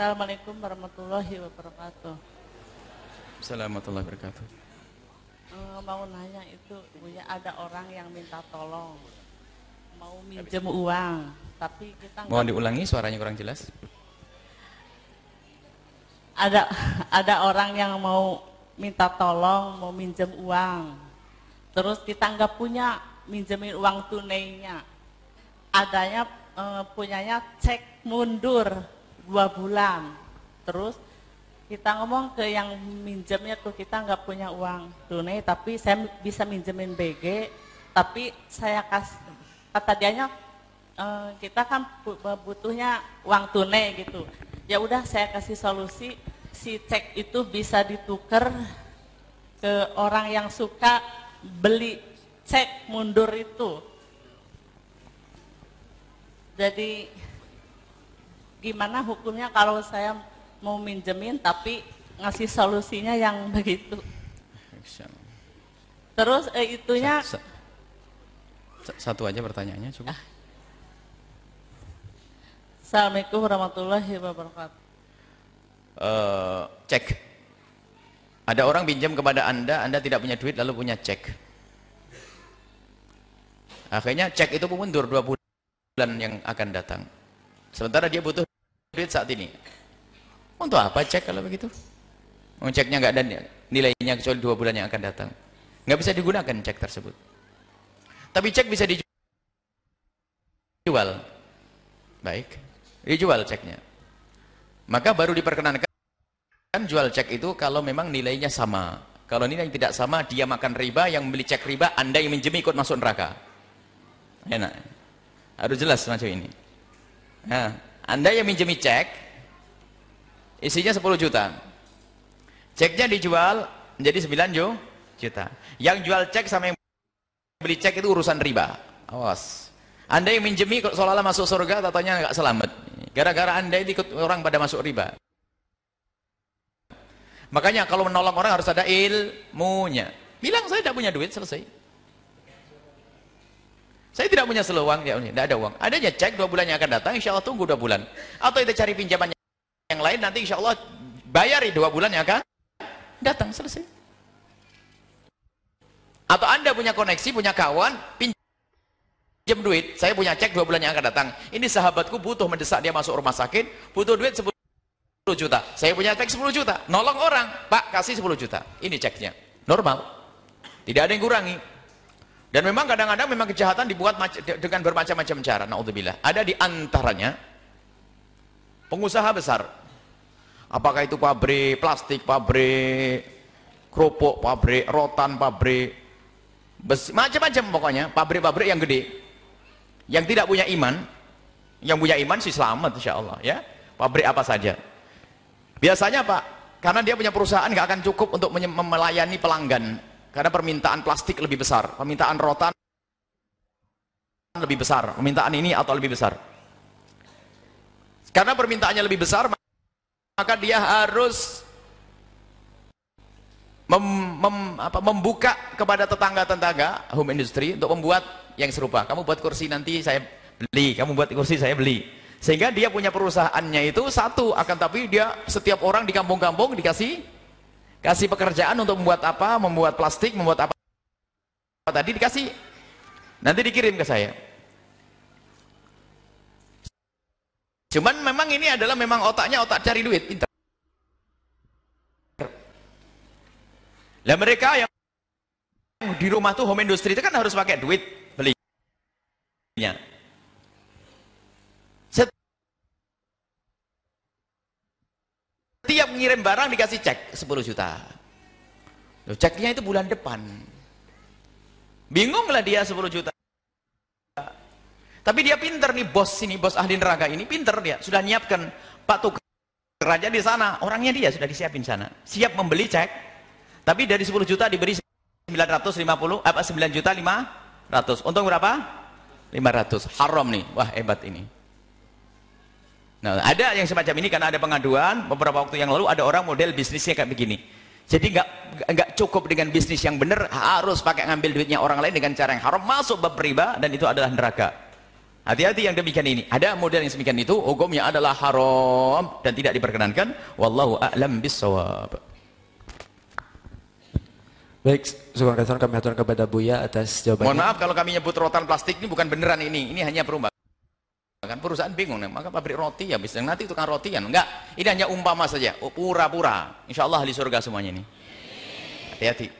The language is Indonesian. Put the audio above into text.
Assalamualaikum warahmatullahi wabarakatuh. Assalamualaikum warahmatullahi wabarakatuh. Eh, mau nanya itu, punya ada orang yang minta tolong, mau minjem uang, tapi kita Mohon diulangi suaranya kurang jelas. ada ada orang yang mau minta tolong, mau minjem uang, terus kita nggak punya minjemin uang tunainya, adanya eh, punyanya cek mundur dua bulan, terus kita ngomong ke yang minjemnya tuh kita nggak punya uang tunai, tapi saya bisa minjemin BG, tapi saya kasih kata dianya "Eh, kita kan bu- butuhnya uang tunai gitu. Ya udah saya kasih solusi si cek itu bisa ditukar ke orang yang suka beli cek mundur itu. Jadi gimana hukumnya kalau saya mau minjemin tapi ngasih solusinya yang begitu. Terus eh, itunya Sa- sa- Satu aja pertanyaannya coba. Assalamualaikum warahmatullahi wabarakatuh. Eh, cek. Ada orang pinjam kepada Anda, Anda tidak punya duit lalu punya cek. Akhirnya cek itu pun mundur dua bulan yang akan datang. Sementara dia butuh duit saat ini. Untuk apa cek kalau begitu? Ceknya nggak ada nilainya kecuali dua bulan yang akan datang. Nggak bisa digunakan cek tersebut. Tapi cek bisa dijual. Baik, dijual ceknya. Maka baru diperkenankan jual cek itu kalau memang nilainya sama. Kalau nilai tidak sama, dia makan riba, yang membeli cek riba, Anda yang minjem ikut masuk neraka. Enak. Harus jelas macam ini. Nah, Anda yang minjemi cek, isinya 10 juta. Ceknya dijual menjadi 9 ju- juta. Yang jual cek sama yang beli cek itu urusan riba. Awas. Anda yang minjemi seolah-olah masuk surga, tatanya nggak selamat. Gara-gara Anda ikut orang pada masuk riba. Makanya kalau menolong orang harus ada ilmunya. Bilang saya tidak punya duit, selesai. Saya tidak punya seluang, ya tidak ada uang. Adanya cek dua bulan yang akan datang, insya Allah tunggu dua bulan. Atau kita cari pinjaman yang lain, nanti insya Allah bayari dua bulan yang akan datang, selesai. Atau anda punya koneksi, punya kawan, pinjam duit, saya punya cek dua bulan yang akan datang. Ini sahabatku butuh mendesak dia masuk rumah sakit, butuh duit 10 juta. Saya punya cek 10 juta, nolong orang, Pak kasih 10 juta. Ini ceknya, normal. Tidak ada yang kurangi. Dan memang kadang-kadang memang kejahatan dibuat dengan bermacam-macam cara. Naudzubillah. Ada di antaranya pengusaha besar. Apakah itu pabrik plastik, pabrik kerupuk, pabrik rotan, pabrik macam-macam pokoknya, pabrik-pabrik yang gede. Yang tidak punya iman, yang punya iman sih selamat insya Allah ya. Pabrik apa saja. Biasanya Pak, karena dia punya perusahaan nggak akan cukup untuk melayani pelanggan. Karena permintaan plastik lebih besar, permintaan rotan lebih besar, permintaan ini atau lebih besar. Karena permintaannya lebih besar, maka dia harus mem- mem- apa, membuka kepada tetangga-tetangga home industry untuk membuat yang serupa. Kamu buat kursi nanti saya beli, kamu buat kursi saya beli. Sehingga dia punya perusahaannya itu satu, akan tapi dia setiap orang di kampung-kampung dikasih kasih pekerjaan untuk membuat apa, membuat plastik, membuat apa, tadi dikasih, nanti dikirim ke saya. Cuman memang ini adalah memang otaknya otak cari duit. Lah mereka yang di rumah tuh home industry itu kan harus pakai duit belinya. Setiap ngirim barang dikasih cek 10 juta. Loh, ceknya itu bulan depan. Bingung lah dia 10 juta. Tapi dia pinter nih bos ini, bos ahli neraka ini pinter dia. Sudah nyiapkan Pak Tukar kerja di sana, orangnya dia sudah disiapin sana. Siap membeli cek. Tapi dari 10 juta diberi 950 apa 9 juta 500. Untung berapa? 500. Haram nih. Wah, hebat ini. Nah, ada yang semacam ini karena ada pengaduan beberapa waktu yang lalu ada orang model bisnisnya kayak begini. Jadi nggak nggak cukup dengan bisnis yang benar, harus pakai ngambil duitnya orang lain dengan cara yang haram, masuk bab riba dan itu adalah neraka. Hati-hati yang demikian ini. Ada model yang demikian itu, hukumnya adalah haram dan tidak diperkenankan. Wallahu a'lam bissawab. Baik, syukur kami aturkan kepada Buya atas jawabannya. Mohon maaf kalau kami nyebut rotan plastik ini bukan beneran ini. Ini hanya perumpamaan. Kan perusahaan bingung, maka pabrik roti ya bisa nanti tukang roti kan. Enggak, ini hanya umpama saja, pura-pura. Insya Allah ahli surga semuanya ini. Hati-hati.